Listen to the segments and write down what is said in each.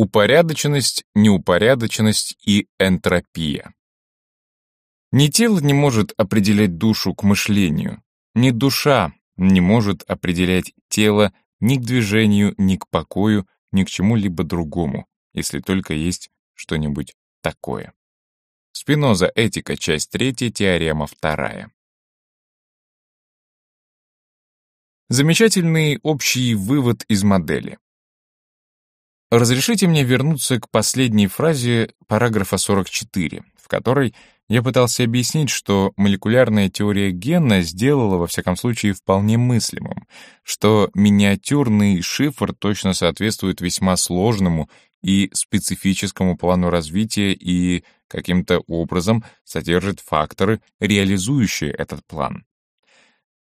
Упорядоченность, неупорядоченность и энтропия. Ни тело не может определять душу к мышлению, ни душа не может определять тело ни к движению, ни к покою, ни к чему-либо другому, если только есть что-нибудь такое. Спиноза, этика, часть третья, теорема вторая. Замечательный общий вывод из модели. Разрешите мне вернуться к последней фразе параграфа 44, в которой я пытался объяснить, что молекулярная теория гена сделала, во всяком случае, вполне мыслимым, что миниатюрный шифр точно соответствует весьма сложному и специфическому плану развития и каким-то образом содержит факторы, реализующие этот план.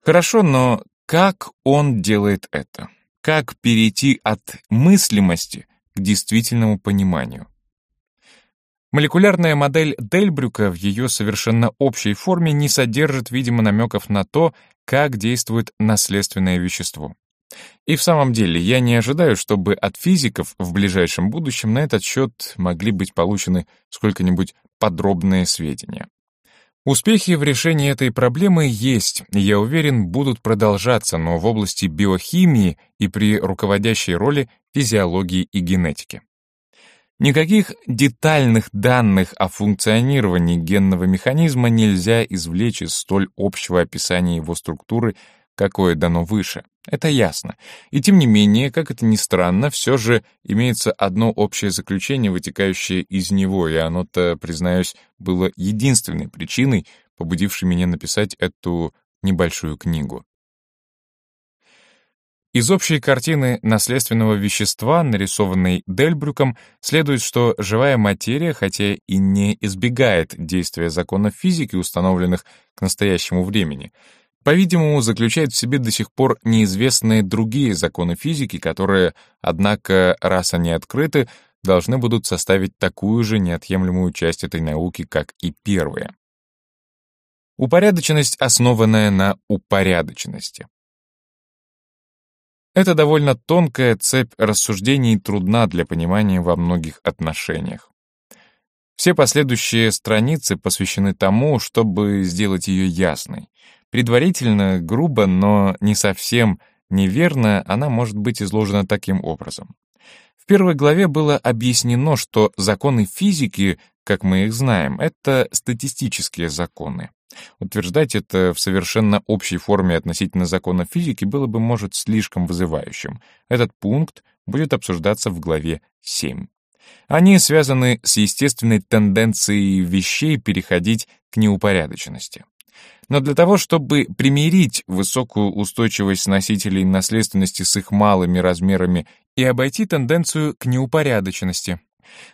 Хорошо, но как он делает это? Как перейти от мыслимости к действительному пониманию. Молекулярная модель Дельбрюка в ее совершенно общей форме не содержит, видимо, намеков на то, как действует наследственное вещество. И в самом деле, я не ожидаю, чтобы от физиков в ближайшем будущем на этот счет могли быть получены сколько-нибудь подробные сведения. Успехи в решении этой проблемы есть, и я уверен, будут продолжаться, но в области биохимии и при руководящей роли физиологии и генетики. Никаких детальных данных о функционировании генного механизма нельзя извлечь из столь общего описания его структуры, какое дано выше. Это ясно. И тем не менее, как это ни странно, все же имеется одно общее заключение, вытекающее из него, и оно-то, признаюсь, было единственной причиной, побудившей меня написать эту небольшую книгу. Из общей картины наследственного вещества, нарисованной Дельбрюком, следует, что живая материя, хотя и не избегает действия законов физики, установленных к настоящему времени, по-видимому, заключает в себе до сих пор неизвестные другие законы физики, которые, однако, раз они открыты, должны будут составить такую же неотъемлемую часть этой науки, как и первые. Упорядоченность, основанная на упорядоченности. Это довольно тонкая цепь рассуждений трудна для понимания во многих отношениях. Все последующие страницы посвящены тому, чтобы сделать ее ясной. Предварительно, грубо, но не совсем неверно, она может быть изложена таким образом. В первой главе было объяснено, что законы физики, как мы их знаем, это статистические законы. Утверждать это в совершенно общей форме относительно законов физики было бы, может, слишком вызывающим. Этот пункт будет обсуждаться в главе 7. Они связаны с естественной тенденцией вещей переходить к неупорядоченности. Но для того, чтобы примирить высокую устойчивость носителей наследственности с их малыми размерами и обойти тенденцию к неупорядоченности,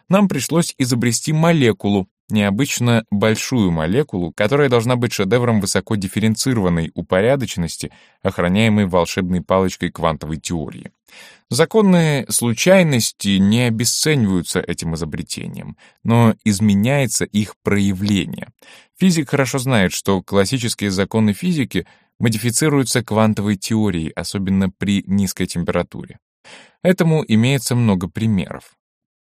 нам пришлось изобрести молекулу, необычно большую молекулу, которая должна быть шедевром высоко дифференцированной упорядоченности, охраняемой волшебной палочкой квантовой теории. Законы случайности не обесцениваются этим изобретением, но изменяется их проявление. Физик хорошо знает, что классические законы физики модифицируются квантовой теорией, особенно при низкой температуре. Этому имеется много примеров.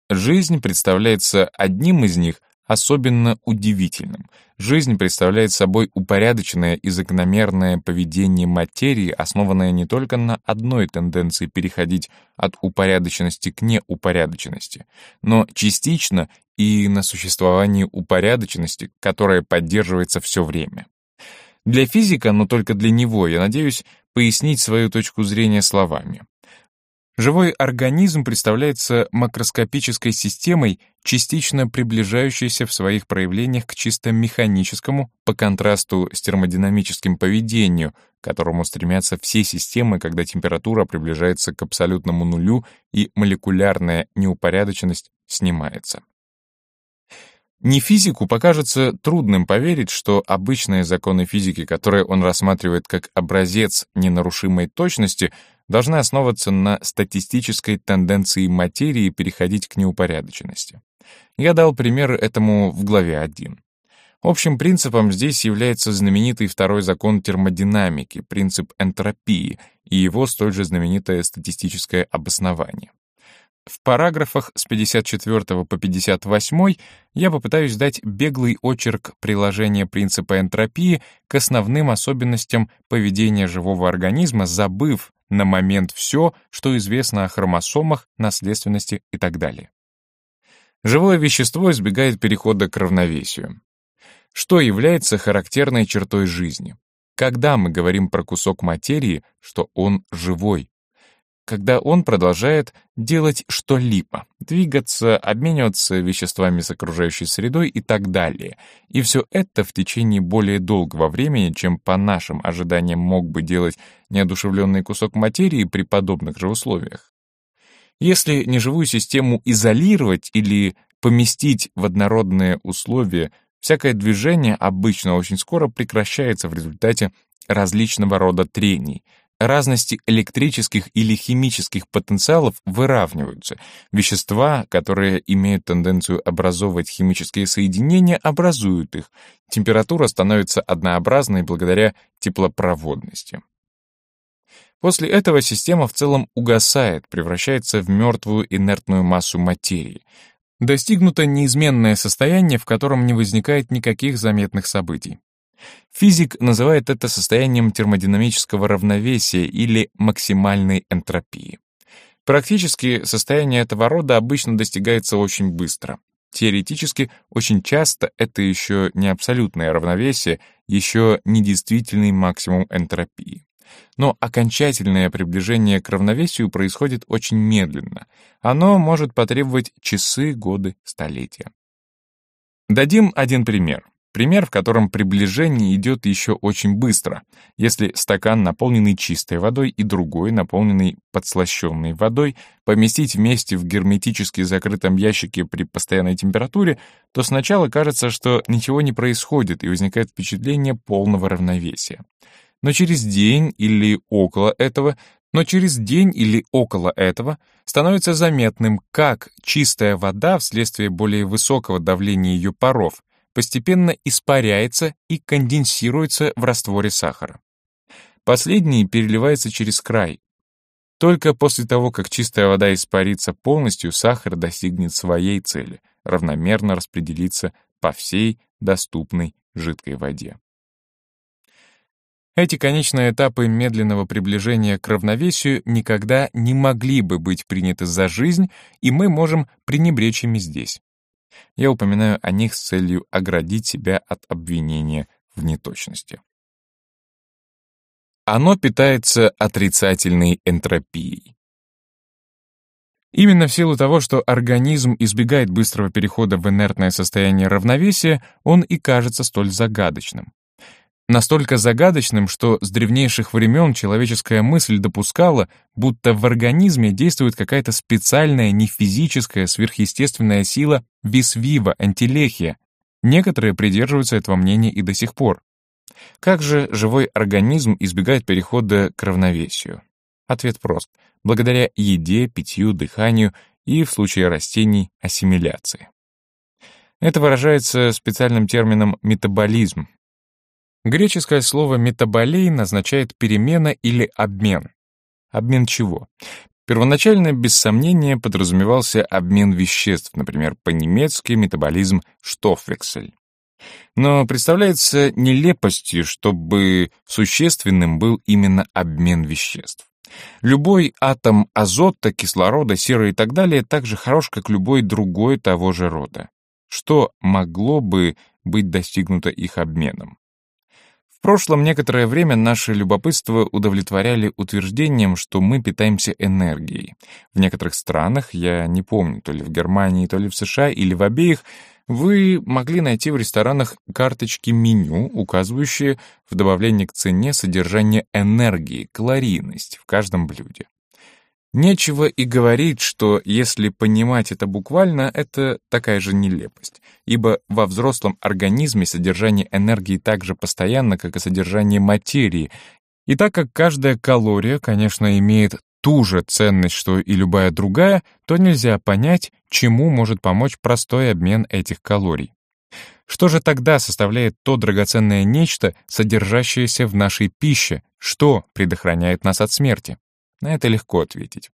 Жизнь представляется одним из них особенно удивительным. Жизнь представляет собой упорядоченное и закономерное поведение материи, основанное не только на одной тенденции переходить от упорядоченности к неупорядоченности, но частично и на существовании упорядоченности, которая поддерживается все время. Для физика, но только для него, я надеюсь пояснить свою точку зрения словами. Живой организм представляется макроскопической системой, частично приближающейся в своих проявлениях к чисто механическому, по контрасту с термодинамическим поведению, к которому стремятся все системы, когда температура приближается к абсолютному нулю и молекулярная неупорядоченность снимается. Не физику покажется трудным поверить, что обычные законы физики, которые он рассматривает как образец ненарушимой точности, должны основываться на статистической тенденции материи переходить к неупорядоченности. Я дал пример этому в главе 1. Общим принципом здесь является знаменитый второй закон термодинамики, принцип энтропии, и его столь же знаменитое статистическое обоснование. В параграфах с 54 по 58 я попытаюсь дать беглый очерк приложения принципа энтропии к основным особенностям поведения живого организма, забыв на момент все, что известно о хромосомах, наследственности и так далее. Живое вещество избегает перехода к равновесию. Что является характерной чертой жизни? Когда мы говорим про кусок материи, что он живой? Когда он продолжает делать что-либо, двигаться, обмениваться веществами с окружающей средой и так далее. И все это в течение более долгого времени, чем по нашим ожиданиям мог бы делать неодушевленный кусок материи при подобных же условиях. Если неживую систему изолировать или поместить в однородные условия, всякое движение обычно очень скоро прекращается в результате различного рода трений. Разности электрических или химических потенциалов выравниваются. Вещества, которые имеют тенденцию образовывать химические соединения, образуют их. Температура становится однообразной благодаря теплопроводности. После этого система в целом угасает, превращается в мертвую инертную массу материи. Достигнуто неизменное состояние, в котором не возникает никаких заметных событий. Физик называет это состоянием термодинамического равновесия или максимальной энтропии. Практически состояние этого рода обычно достигается очень быстро. Теоретически, очень часто это еще не абсолютное равновесие, еще не действительный максимум энтропии. Но окончательное приближение к равновесию происходит очень медленно. Оно может потребовать часы, годы, столетия. Дадим один пример. Пример, в котором приближение идет еще очень быстро. Если стакан, наполненный чистой водой, и другой, наполненный подслащенной водой, поместить вместе в герметически закрытом ящике при постоянной температуре, то сначала кажется, что ничего не происходит, и возникает впечатление полного равновесия но через день или около этого, но через день или около этого становится заметным, как чистая вода вследствие более высокого давления ее паров постепенно испаряется и конденсируется в растворе сахара. Последний переливается через край. Только после того, как чистая вода испарится полностью, сахар достигнет своей цели, равномерно распределиться по всей доступной жидкой воде. Эти конечные этапы медленного приближения к равновесию никогда не могли бы быть приняты за жизнь, и мы можем пренебречь ими здесь. Я упоминаю о них с целью оградить себя от обвинения в неточности. Оно питается отрицательной энтропией. Именно в силу того, что организм избегает быстрого перехода в инертное состояние равновесия, он и кажется столь загадочным. Настолько загадочным, что с древнейших времен человеческая мысль допускала, будто в организме действует какая-то специальная нефизическая сверхъестественная сила висвива, антилехия. Некоторые придерживаются этого мнения и до сих пор. Как же живой организм избегает перехода к равновесию? Ответ прост. Благодаря еде, питью, дыханию и, в случае растений, ассимиляции. Это выражается специальным термином метаболизм, Греческое слово «метаболей» означает «перемена» или «обмен». Обмен чего? Первоначально, без сомнения, подразумевался обмен веществ, например, по-немецки метаболизм «штофвексель». Но представляется нелепостью, чтобы существенным был именно обмен веществ. Любой атом азота, кислорода, серы и так далее так же хорош, как любой другой того же рода. Что могло бы быть достигнуто их обменом? В прошлом некоторое время наше любопытство удовлетворяли утверждением, что мы питаемся энергией. В некоторых странах, я не помню, то ли в Германии, то ли в США, или в обеих, вы могли найти в ресторанах карточки меню, указывающие в добавлении к цене содержание энергии, калорийность в каждом блюде. Нечего и говорить, что если понимать это буквально, это такая же нелепость, ибо во взрослом организме содержание энергии так же постоянно, как и содержание материи, и так как каждая калория, конечно, имеет ту же ценность, что и любая другая, то нельзя понять, чему может помочь простой обмен этих калорий. Что же тогда составляет то драгоценное нечто, содержащееся в нашей пище, что предохраняет нас от смерти? На это легко ответить.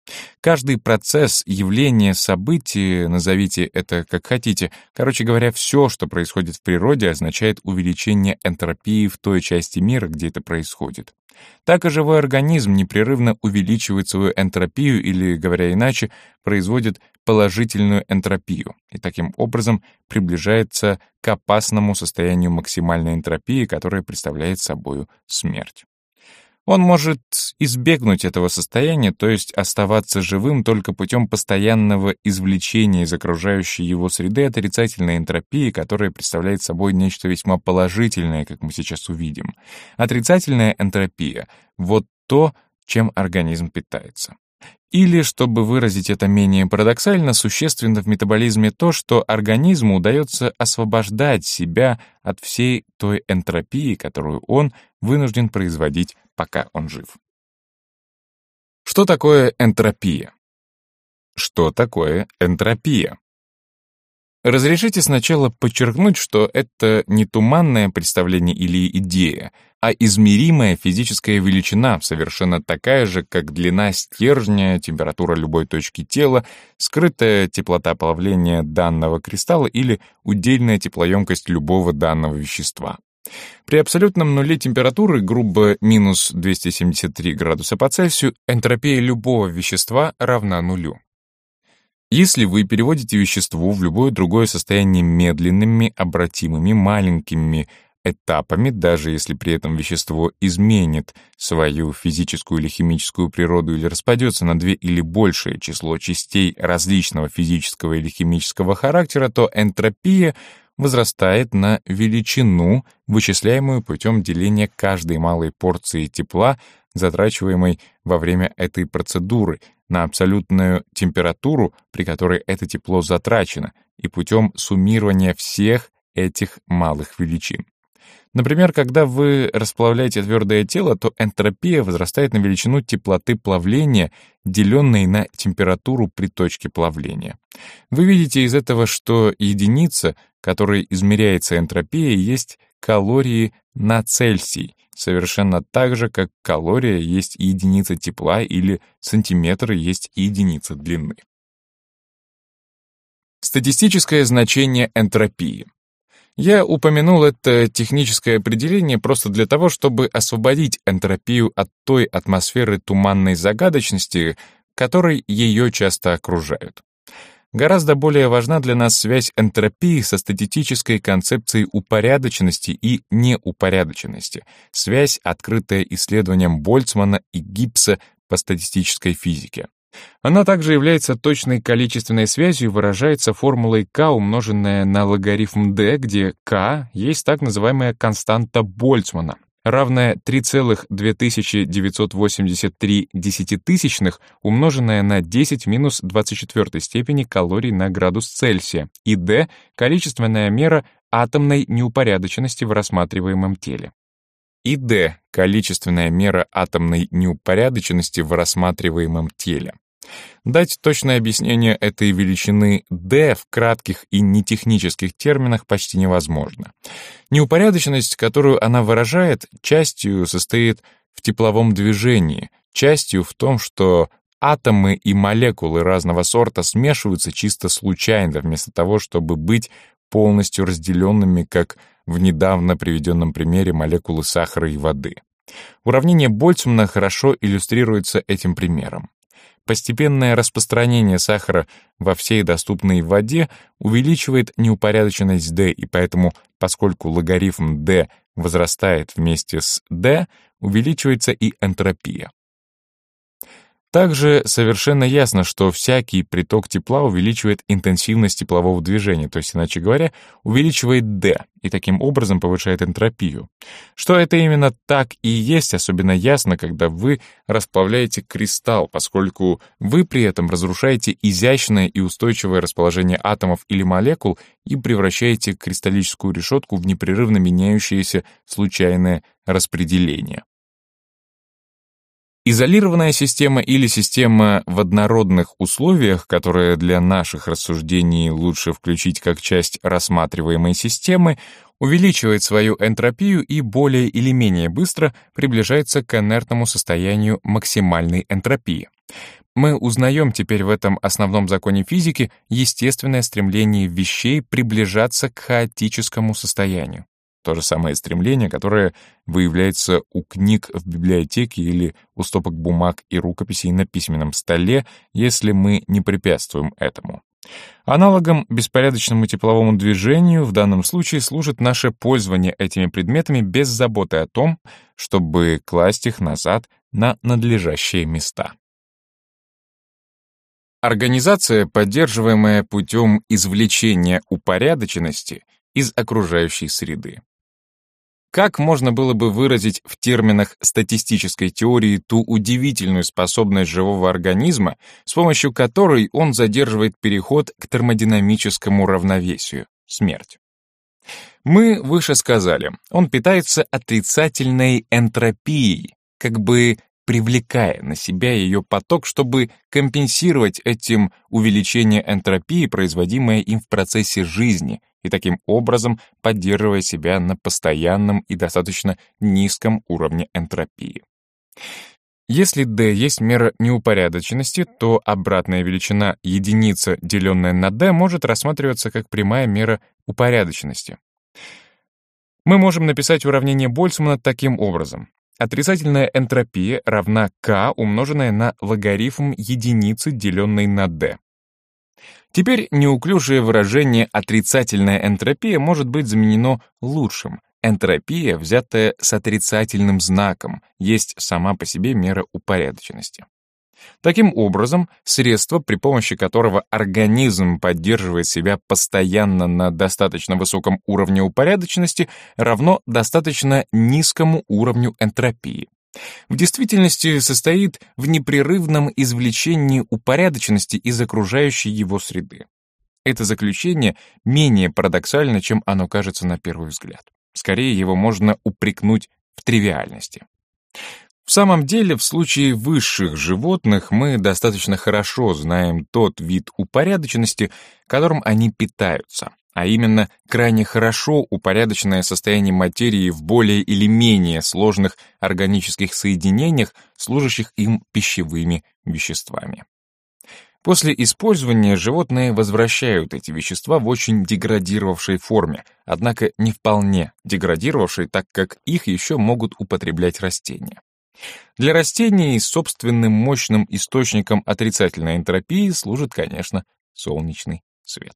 Каждый процесс, явление, событие, назовите это как хотите, короче говоря, все, что происходит в природе, означает увеличение энтропии в той части мира, где это происходит. Так и живой организм непрерывно увеличивает свою энтропию или, говоря иначе, производит положительную энтропию и таким образом приближается к опасному состоянию максимальной энтропии, которая представляет собой смерть. Он может избегнуть этого состояния, то есть оставаться живым только путем постоянного извлечения из окружающей его среды отрицательной энтропии, которая представляет собой нечто весьма положительное, как мы сейчас увидим. Отрицательная энтропия — вот то, чем организм питается. Или, чтобы выразить это менее парадоксально, существенно в метаболизме то, что организму удается освобождать себя от всей той энтропии, которую он вынужден производить, пока он жив. Что такое энтропия? Что такое энтропия? Разрешите сначала подчеркнуть, что это не туманное представление или идея, а измеримая физическая величина, совершенно такая же, как длина стержня, температура любой точки тела, скрытая теплота плавления данного кристалла или удельная теплоемкость любого данного вещества. При абсолютном нуле температуры, грубо минус 273 градуса по Цельсию, энтропия любого вещества равна нулю. Если вы переводите вещество в любое другое состояние медленными, обратимыми, маленькими этапами, даже если при этом вещество изменит свою физическую или химическую природу или распадется на две или большее число частей различного физического или химического характера, то энтропия возрастает на величину, вычисляемую путем деления каждой малой порции тепла, затрачиваемой во время этой процедуры, на абсолютную температуру, при которой это тепло затрачено, и путем суммирования всех этих малых величин. Например, когда вы расплавляете твердое тело, то энтропия возрастает на величину теплоты плавления, деленной на температуру при точке плавления. Вы видите из этого, что единица, которой измеряется энтропия, есть калории на Цельсий, совершенно так же, как калория есть единица тепла или сантиметр есть единица длины. Статистическое значение энтропии. Я упомянул это техническое определение просто для того, чтобы освободить энтропию от той атмосферы туманной загадочности, которой ее часто окружают. Гораздо более важна для нас связь энтропии со статистической концепцией упорядоченности и неупорядоченности, связь, открытая исследованием Больцмана и Гибса по статистической физике. Она также является точной количественной связью и выражается формулой k, умноженная на логарифм d, где k есть так называемая константа Больцмана, равная 3,2983 десятитысячных, умноженная на 10 минус 24 степени калорий на градус Цельсия, и d — количественная мера атомной неупорядоченности в рассматриваемом теле. И d — количественная мера атомной неупорядоченности в рассматриваемом теле. Дать точное объяснение этой величины d в кратких и нетехнических терминах почти невозможно. Неупорядоченность, которую она выражает, частью состоит в тепловом движении, частью в том, что атомы и молекулы разного сорта смешиваются чисто случайно, вместо того, чтобы быть полностью разделенными, как в недавно приведенном примере молекулы сахара и воды. Уравнение Больцмана хорошо иллюстрируется этим примером. Постепенное распространение сахара во всей доступной воде увеличивает неупорядоченность D, и поэтому, поскольку логарифм D возрастает вместе с D, увеличивается и энтропия. Также совершенно ясно, что всякий приток тепла увеличивает интенсивность теплового движения, то есть, иначе говоря, увеличивает D и таким образом повышает энтропию. Что это именно так и есть, особенно ясно, когда вы расплавляете кристалл, поскольку вы при этом разрушаете изящное и устойчивое расположение атомов или молекул и превращаете кристаллическую решетку в непрерывно меняющееся случайное распределение. Изолированная система или система в однородных условиях, которая для наших рассуждений лучше включить как часть рассматриваемой системы, увеличивает свою энтропию и более или менее быстро приближается к инертному состоянию максимальной энтропии. Мы узнаем теперь в этом основном законе физики естественное стремление вещей приближаться к хаотическому состоянию. То же самое стремление, которое выявляется у книг в библиотеке или у стопок бумаг и рукописей на письменном столе, если мы не препятствуем этому. Аналогом беспорядочному тепловому движению в данном случае служит наше пользование этими предметами без заботы о том, чтобы класть их назад на надлежащие места. Организация, поддерживаемая путем извлечения упорядоченности из окружающей среды. Как можно было бы выразить в терминах статистической теории ту удивительную способность живого организма, с помощью которой он задерживает переход к термодинамическому равновесию — смерть? Мы выше сказали, он питается отрицательной энтропией, как бы привлекая на себя ее поток, чтобы компенсировать этим увеличение энтропии, производимое им в процессе жизни, и таким образом поддерживая себя на постоянном и достаточно низком уровне энтропии. Если d есть мера неупорядоченности, то обратная величина единица, деленная на d, может рассматриваться как прямая мера упорядоченности. Мы можем написать уравнение Больцмана таким образом. Отрицательная энтропия равна k, умноженная на логарифм единицы, деленной на d. Теперь неуклюжее выражение «отрицательная энтропия» может быть заменено лучшим. Энтропия, взятая с отрицательным знаком, есть сама по себе мера упорядоченности. Таким образом, средство, при помощи которого организм поддерживает себя постоянно на достаточно высоком уровне упорядоченности, равно достаточно низкому уровню энтропии в действительности состоит в непрерывном извлечении упорядоченности из окружающей его среды. Это заключение менее парадоксально, чем оно кажется на первый взгляд. Скорее, его можно упрекнуть в тривиальности. В самом деле, в случае высших животных мы достаточно хорошо знаем тот вид упорядоченности, которым они питаются а именно крайне хорошо упорядоченное состояние материи в более или менее сложных органических соединениях, служащих им пищевыми веществами. После использования животные возвращают эти вещества в очень деградировавшей форме, однако не вполне деградировавшей, так как их еще могут употреблять растения. Для растений собственным мощным источником отрицательной энтропии служит, конечно, солнечный свет.